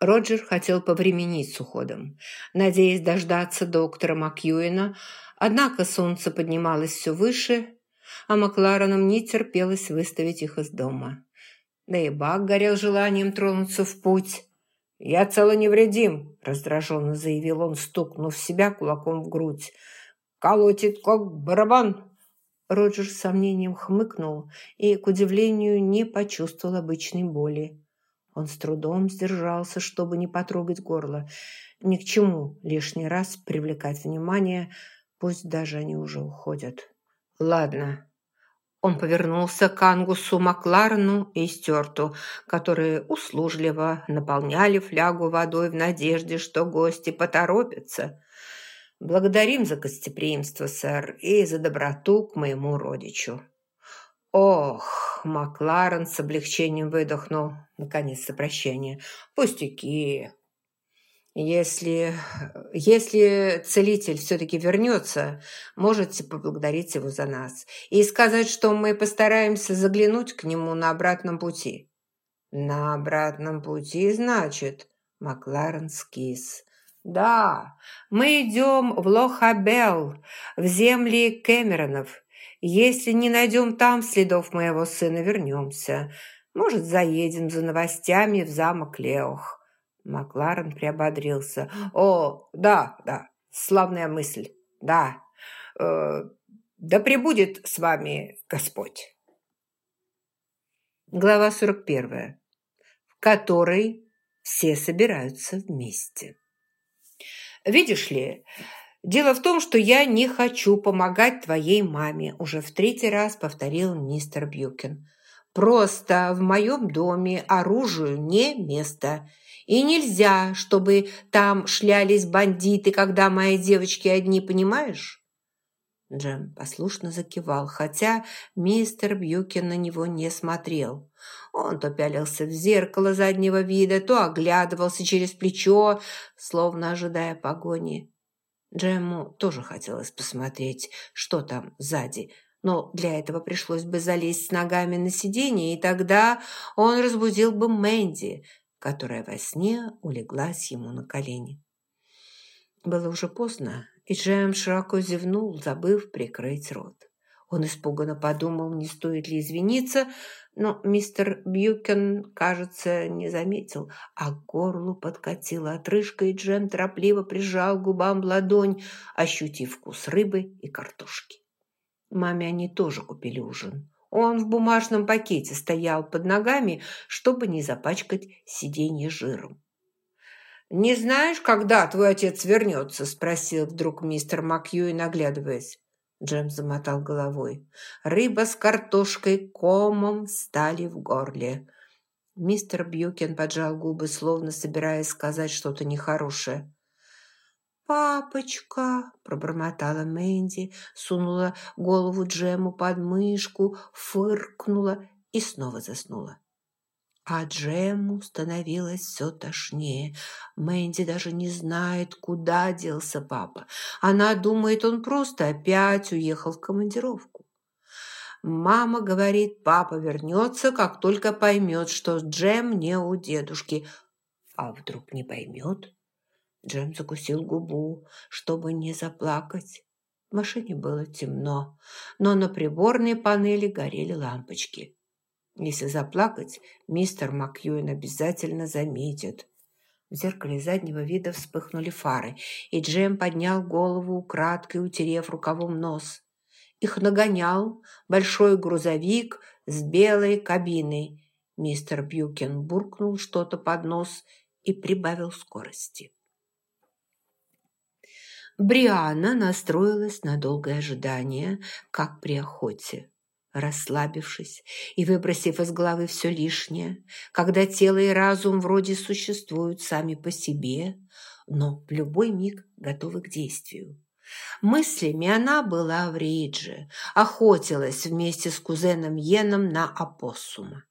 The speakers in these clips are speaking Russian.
Роджер хотел повременить с уходом, надеясь дождаться доктора Макьюина, однако солнце поднималось все выше, а Маклареном не терпелось выставить их из дома. Да и Бак горел желанием тронуться в путь. «Я цело невредим», – раздраженно заявил он, стукнув себя кулаком в грудь. «Колотит, как барабан». Роджер с сомнением хмыкнул и, к удивлению, не почувствовал обычной боли. Он с трудом сдержался, чтобы не потрогать горло. Ни к чему лишний раз привлекать внимание, пусть даже они уже уходят. «Ладно». Он повернулся к Ангусу Макларену и Стюарту, которые услужливо наполняли флягу водой в надежде, что гости поторопятся. «Благодарим за гостеприимство, сэр, и за доброту к моему родичу». «Ох!» – Макларен с облегчением выдохнул. Наконец-то прощение. «Пустяки!» «Если, если целитель все-таки вернется, можете поблагодарить его за нас и сказать, что мы постараемся заглянуть к нему на обратном пути». «На обратном пути, значит?» – Макларен скис. «Да, мы идем в Лохабел, в земли Кэмеронов». Если не найдем там следов моего сына, вернемся. Может, заедем за новостями в замок Леох». Макларен приободрился. «О, да, да, славная мысль, да. Э, да пребудет с вами Господь». Глава 41, в которой все собираются вместе. «Видишь ли, «Дело в том, что я не хочу помогать твоей маме», уже в третий раз повторил мистер Бьюкин. «Просто в моем доме оружию не место. И нельзя, чтобы там шлялись бандиты, когда мои девочки одни, понимаешь?» Джем послушно закивал, хотя мистер Бьюкин на него не смотрел. Он то пялился в зеркало заднего вида, то оглядывался через плечо, словно ожидая погони. Джему тоже хотелось посмотреть, что там сзади, но для этого пришлось бы залезть с ногами на сиденье, и тогда он разбудил бы Мэнди, которая во сне улеглась ему на колени. Было уже поздно, и Джем широко зевнул, забыв прикрыть рот. Он испуганно подумал, не стоит ли извиниться, но мистер Бьюкен, кажется, не заметил, а к горлу подкатила отрыжка, и Джем торопливо прижал губам ладонь, ощутив вкус рыбы и картошки. Маме они тоже купили ужин. Он в бумажном пакете стоял под ногами, чтобы не запачкать сиденье жиром. «Не знаешь, когда твой отец вернется?» – спросил вдруг мистер Макью, наглядываясь. Джем замотал головой. Рыба с картошкой комом стали в горле. Мистер Бьюкен поджал губы, словно собираясь сказать что-то нехорошее. «Папочка!» – пробормотала Мэнди, сунула голову Джему под мышку, фыркнула и снова заснула. А Джему становилось все тошнее. Мэнди даже не знает, куда делся папа. Она думает, он просто опять уехал в командировку. Мама говорит, папа вернется, как только поймет, что Джем не у дедушки. А вдруг не поймет? Джем закусил губу, чтобы не заплакать. В машине было темно, но на приборной панели горели лампочки. Если заплакать, мистер Макьюин обязательно заметит. В зеркале заднего вида вспыхнули фары, и Джем поднял голову, украдкой утерев рукавом нос. Их нагонял большой грузовик с белой кабиной. Мистер Бьюкен буркнул что-то под нос и прибавил скорости. Бриана настроилась на долгое ожидание, как при охоте расслабившись и выбросив из головы все лишнее, когда тело и разум вроде существуют сами по себе, но в любой миг готовы к действию. Мыслями она была в Ридже, охотилась вместе с кузеном Йеном на опоссума.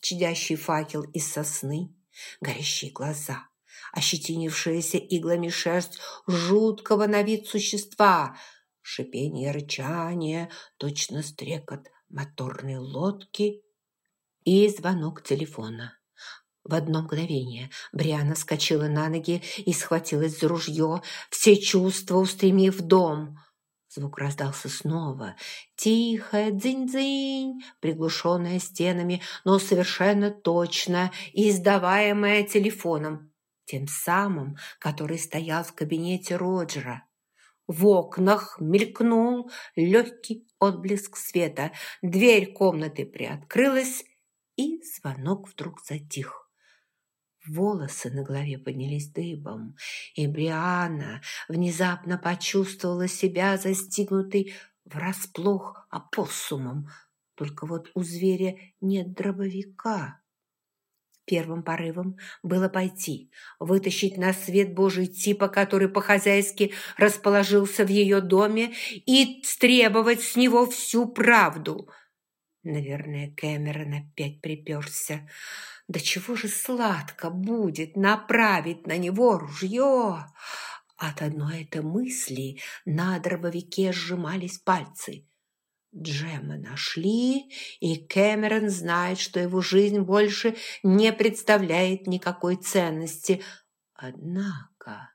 Чадящий факел из сосны, горящие глаза, ощетинившаяся иглами шерсть жуткого на вид существа – шипение рычание, точно стрекот моторной лодки и звонок телефона. В одно мгновение Бриана скочила на ноги и схватилась за ружье, все чувства устремив дом. Звук раздался снова. Тихо, дзынь-дзынь, приглушенная стенами, но совершенно точно, издаваемая телефоном. Тем самым, который стоял в кабинете Роджера. В окнах мелькнул легкий отблеск света. Дверь комнаты приоткрылась, и звонок вдруг затих. Волосы на голове поднялись дыбом, и Бриана внезапно почувствовала себя застигнутой врасплох опоссумом. Только вот у зверя нет дробовика. Первым порывом было пойти, вытащить на свет Божий типа, который по-хозяйски расположился в ее доме, и стребовать с него всю правду. Наверное, Кэмерон опять приперся. Да чего же сладко будет направить на него ружье! От одной этой мысли на дробовике сжимались пальцы. Джема нашли, и Кэмерон знает, что его жизнь больше не представляет никакой ценности. Однако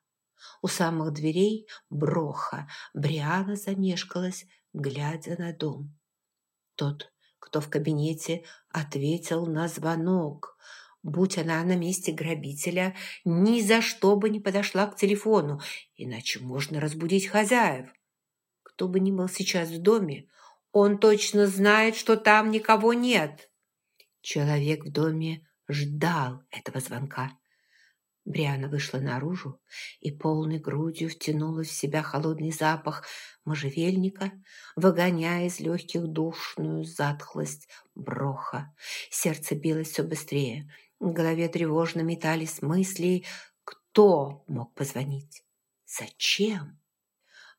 у самых дверей Броха Бриана замешкалась, глядя на дом. Тот кто в кабинете ответил на звонок. Будь она на месте грабителя, ни за что бы не подошла к телефону, иначе можно разбудить хозяев. Кто бы ни был сейчас в доме, он точно знает, что там никого нет. Человек в доме ждал этого звонка. Бриана вышла наружу и полной грудью втянула в себя холодный запах можжевельника, выгоняя из легких душную затхлость броха. Сердце билось все быстрее. В голове тревожно метались мысли, кто мог позвонить. Зачем?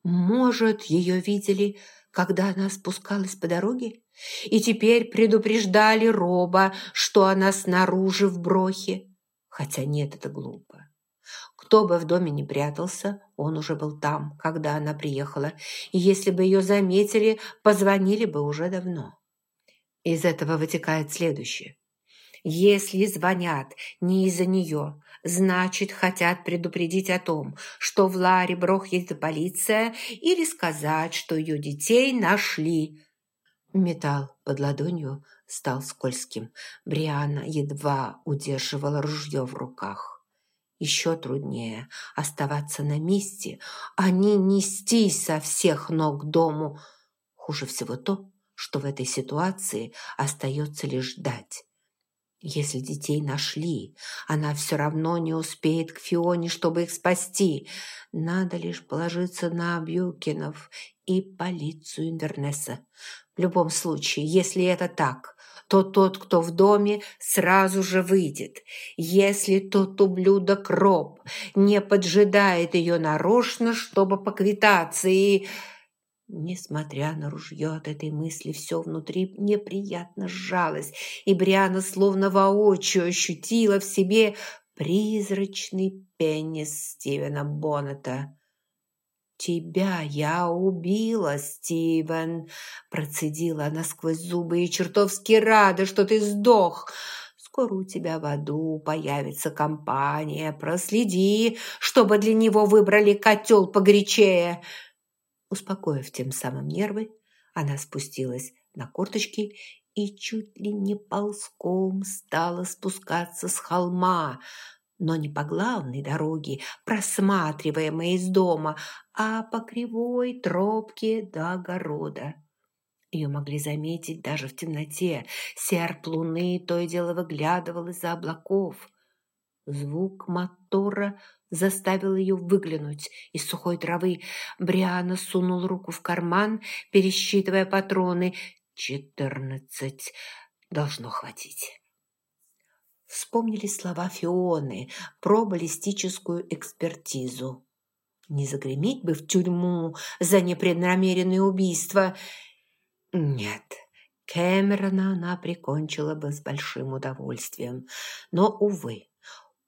Может, ее видели, когда она спускалась по дороге? И теперь предупреждали Роба, что она снаружи в брохе? Хотя нет, это глупо. Кто бы в доме не прятался, он уже был там, когда она приехала, и если бы ее заметили, позвонили бы уже давно. Из этого вытекает следующее. Если звонят не из-за нее, значит, хотят предупредить о том, что в Ларе Брох есть полиция, или сказать, что ее детей нашли. Металл под ладонью стал скользким. Бриана едва удерживала ружье в руках. Еще труднее оставаться на месте, а не нестись со всех ног дому. Хуже всего то, что в этой ситуации остается лишь ждать. Если детей нашли, она все равно не успеет к Фионе, чтобы их спасти. Надо лишь положиться на Бьюкинов и полицию Инвернеса. В любом случае, если это так, то тот, кто в доме, сразу же выйдет. Если тот ублюдок Роб не поджидает ее нарочно, чтобы поквитаться и... Несмотря на ружье от этой мысли, все внутри неприятно сжалось, и Бриана словно воочию ощутила в себе призрачный пенис Стивена Боннета. «Тебя я убила, Стивен!» Процедила она сквозь зубы и чертовски рада, что ты сдох. «Скоро у тебя в аду появится компания. Проследи, чтобы для него выбрали котел погорячее!» Успокоив тем самым нервы, она спустилась на корточки и чуть ли не ползком стала спускаться с холма, но не по главной дороге, просматриваемой из дома, а по кривой тропке до огорода. Ее могли заметить даже в темноте. Серп луны то и дело выглядывал из-за облаков. Звук мотора заставил ее выглянуть из сухой травы. Бриана сунул руку в карман, пересчитывая патроны. «Четырнадцать. Должно хватить». Вспомнили слова Фионы про баллистическую экспертизу. Не загреметь бы в тюрьму за непреднамеренное убийство. Нет, Кэмерона она прикончила бы с большим удовольствием. Но, увы,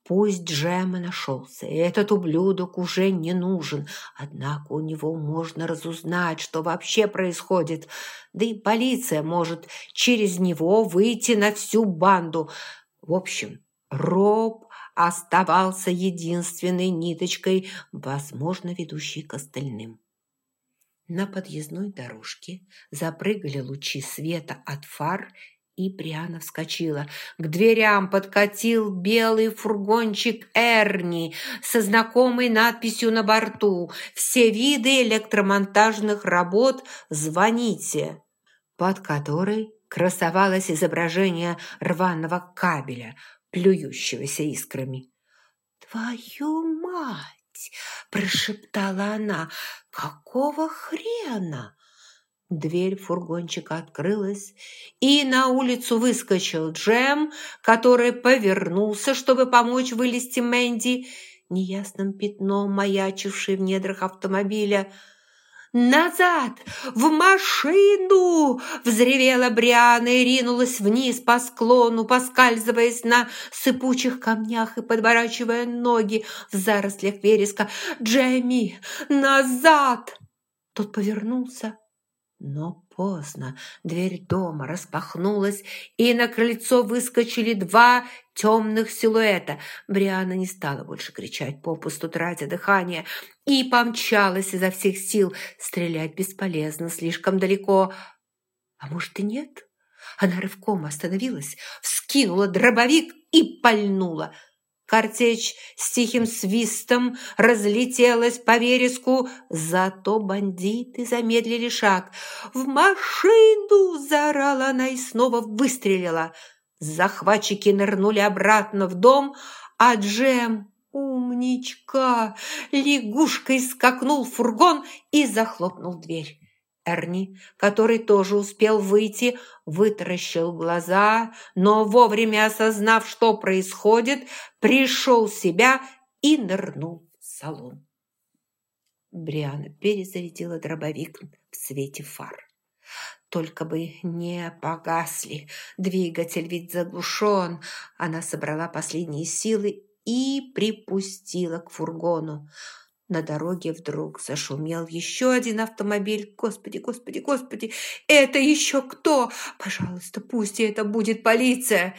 Пусть Джема нашелся, этот ублюдок уже не нужен, однако у него можно разузнать, что вообще происходит, да и полиция может через него выйти на всю банду. В общем, Роб оставался единственной ниточкой, возможно, ведущей к остальным. На подъездной дорожке запрыгали лучи света от фар, и Бриана вскочила. К дверям подкатил белый фургончик Эрни со знакомой надписью на борту «Все виды электромонтажных работ звоните», под которой красовалось изображение рваного кабеля, плюющегося искрами. «Твою мать!» – прошептала она. «Какого хрена?» Дверь фургончика открылась, и на улицу выскочил Джем, который повернулся, чтобы помочь вылезти Мэнди, неясным пятном маячивший в недрах автомобиля – «Назад! В машину!» – взревела Бриана и ринулась вниз по склону, поскальзываясь на сыпучих камнях и подворачивая ноги в зарослях вереска. «Джейми, назад!» Тот повернулся, но поздно. Дверь дома распахнулась, и на крыльцо выскочили два темных силуэта. Бриана не стала больше кричать, попусту тратя дыхание, и помчалась изо всех сил. Стрелять бесполезно, слишком далеко. А может и нет? Она рывком остановилась, вскинула дробовик и пальнула. Картечь с тихим свистом разлетелась по вереску, зато бандиты замедлили шаг. «В машину!» – заорала она и снова выстрелила – Захватчики нырнули обратно в дом, а Джем, умничка, лягушкой скакнул в фургон и захлопнул дверь. Эрни, который тоже успел выйти, вытаращил глаза, но вовремя осознав, что происходит, пришел в себя и нырнул в салон. Бриана перезарядила дробовик в свете фар. Только бы не погасли. Двигатель ведь заглушен. Она собрала последние силы и припустила к фургону. На дороге вдруг зашумел еще один автомобиль. Господи, господи, господи, это еще кто? Пожалуйста, пусть это будет полиция.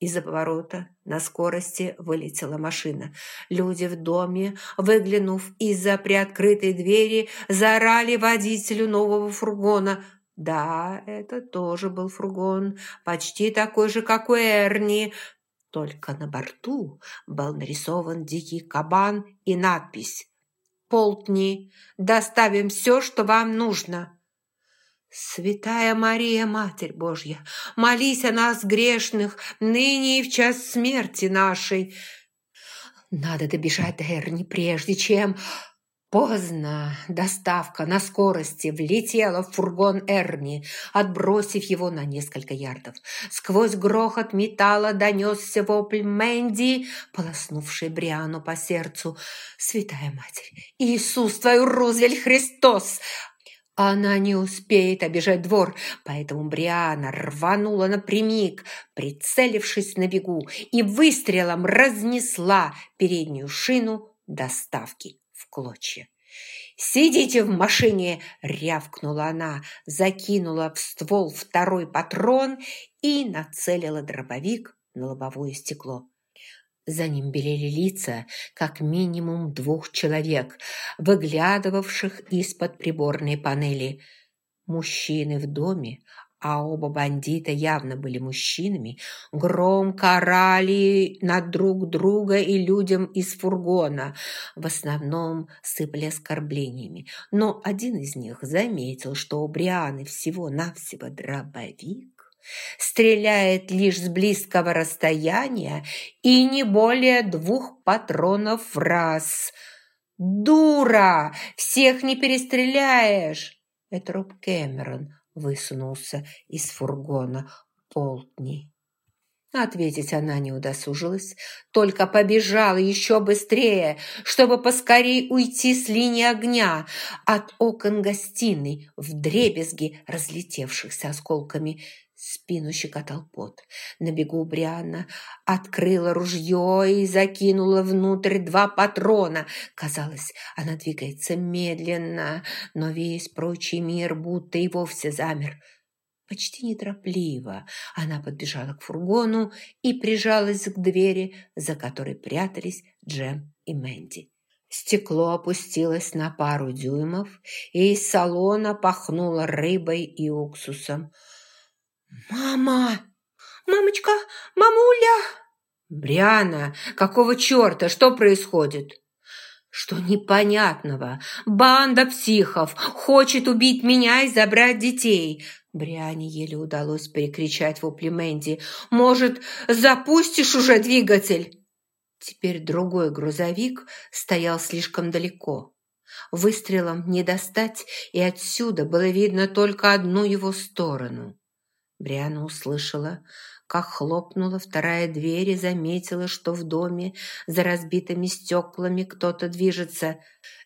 Из-за поворота на скорости вылетела машина. Люди в доме, выглянув из-за приоткрытой двери, заорали водителю нового фургона. Да, это тоже был фургон, почти такой же, как у Эрни, только на борту был нарисован дикий кабан и надпись «Полтни, доставим все, что вам нужно». «Святая Мария, Матерь Божья, молись о нас, грешных, ныне и в час смерти нашей!» «Надо добежать до Эрни, прежде чем...» Поздно. Доставка на скорости влетела в фургон Эрни, отбросив его на несколько ярдов. Сквозь грохот металла донесся вопль Мэнди, полоснувший Бриану по сердцу. «Святая Матерь! Иисус, твой Рузвель Христос!» Она не успеет обижать двор, поэтому Бриана рванула напрямик, прицелившись на бегу, и выстрелом разнесла переднюю шину доставки клочья. «Сидите в машине!» – рявкнула она, закинула в ствол второй патрон и нацелила дробовик на лобовое стекло. За ним белели лица как минимум двух человек, выглядывавших из-под приборной панели. Мужчины в доме а оба бандита явно были мужчинами, громко орали над друг друга и людям из фургона, в основном сыпали оскорблениями. Но один из них заметил, что у Брианы всего-навсего дробовик, стреляет лишь с близкого расстояния и не более двух патронов в раз. «Дура! Всех не перестреляешь!» Это Роб Кэмерон высунулся из фургона Полтни. Ответить она не удосужилась, только побежала еще быстрее, чтобы поскорей уйти с линии огня от окон гостиной в дребезги разлетевшихся осколками – Спину щекотал пот. На бегу Брианна открыла ружье и закинула внутрь два патрона. Казалось, она двигается медленно, но весь прочий мир будто и вовсе замер. Почти неторопливо она подбежала к фургону и прижалась к двери, за которой прятались Джем и Мэнди. Стекло опустилось на пару дюймов, и из салона пахнуло рыбой и уксусом. «Мама! Мамочка! Мамуля!» «Бриана, какого черта? Что происходит?» «Что непонятного? Банда психов хочет убить меня и забрать детей!» Бриане еле удалось перекричать вопли Мэнди. «Может, запустишь уже двигатель?» Теперь другой грузовик стоял слишком далеко. Выстрелом не достать, и отсюда было видно только одну его сторону. Бриана услышала, как хлопнула вторая дверь и заметила, что в доме за разбитыми стеклами кто-то движется.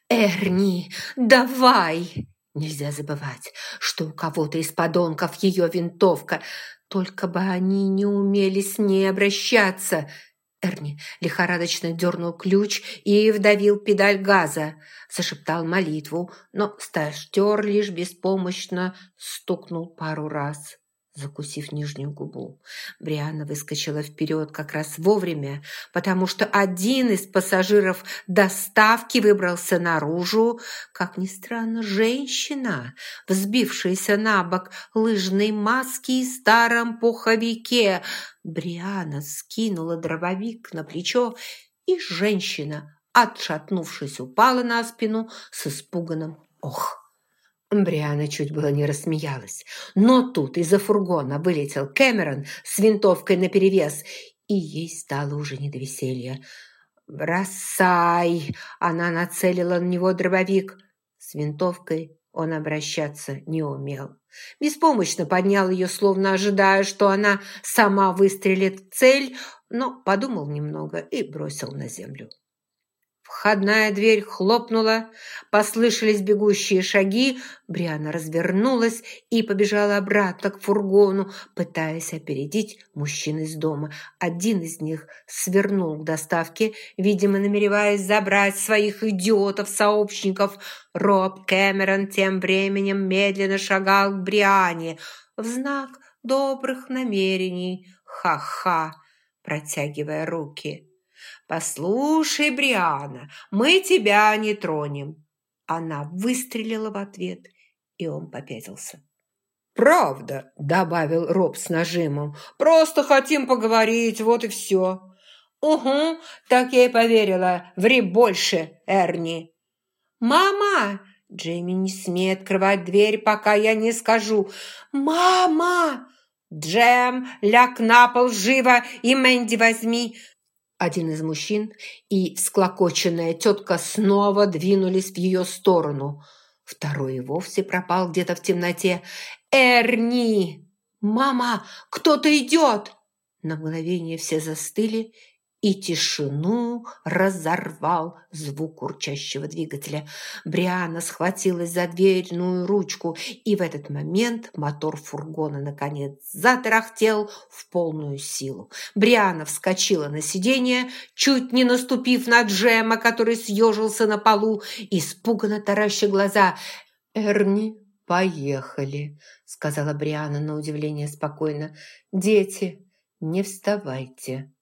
«Эрни, давай!» Нельзя забывать, что у кого-то из подонков ее винтовка. Только бы они не умели с ней обращаться – Эрни лихорадочно дернул ключ и вдавил педаль газа. Зашептал молитву, но стажтер лишь беспомощно стукнул пару раз закусив нижнюю губу. Брианна выскочила вперед как раз вовремя, потому что один из пассажиров доставки выбрался наружу. Как ни странно, женщина, взбившаяся на бок лыжной маски и старом пуховике. Бриана скинула дробовик на плечо, и женщина, отшатнувшись, упала на спину с испуганным «Ох!». Бриана чуть было не рассмеялась. Но тут из-за фургона вылетел Кэмерон с винтовкой наперевес, и ей стало уже не до веселья. «Бросай!» – она нацелила на него дробовик. С винтовкой он обращаться не умел. Беспомощно поднял ее, словно ожидая, что она сама выстрелит в цель, но подумал немного и бросил на землю. Входная дверь хлопнула, послышались бегущие шаги. Бриана развернулась и побежала обратно к фургону, пытаясь опередить мужчин из дома. Один из них свернул к доставке, видимо, намереваясь забрать своих идиотов-сообщников. Роб Кэмерон тем временем медленно шагал к Бриане в знак добрых намерений. Ха-ха, протягивая руки. «Послушай, Бриана, мы тебя не тронем!» Она выстрелила в ответ, и он попятился. «Правда», – добавил Роб с нажимом. «Просто хотим поговорить, вот и все». «Угу, так я и поверила. Ври больше, Эрни». «Мама!» Джейми не смеет открывать дверь, пока я не скажу. «Мама!» «Джем, ляг на пол живо и Мэнди возьми. Один из мужчин и всклокоченная тетка снова двинулись в ее сторону. Второй и вовсе пропал где-то в темноте. «Эрни! Мама, кто-то идет!» На мгновение все застыли и тишину разорвал звук урчащего двигателя. Бриана схватилась за дверную ручку, и в этот момент мотор фургона наконец затарахтел в полную силу. Бриана вскочила на сиденье, чуть не наступив на Джема, который съежился на полу, испуганно тараща глаза. «Эрни, поехали», — сказала Бриана на удивление спокойно. «Дети, не вставайте».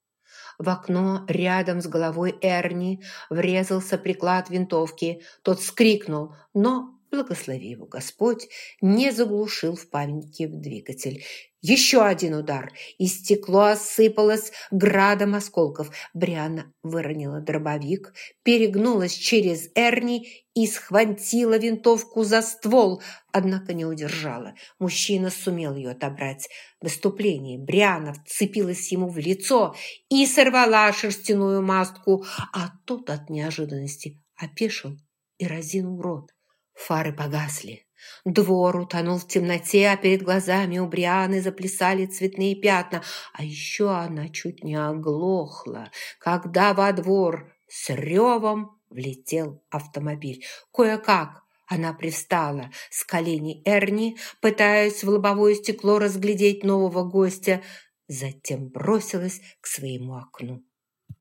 В окно рядом с головой Эрни врезался приклад винтовки. Тот скрикнул, но благослови его Господь, не заглушил в памяти двигатель. Еще один удар, и стекло осыпалось градом осколков. Бриана выронила дробовик, перегнулась через Эрни и схватила винтовку за ствол, однако не удержала. Мужчина сумел ее отобрать. В выступлении Бриана вцепилась ему в лицо и сорвала шерстяную маску, а тот от неожиданности опешил и разинул рот. Фары погасли. Двор утонул в темноте, а перед глазами у Брианы заплясали цветные пятна. А еще она чуть не оглохла, когда во двор с ревом влетел автомобиль. Кое-как она пристала с коленей Эрни, пытаясь в лобовое стекло разглядеть нового гостя, затем бросилась к своему окну.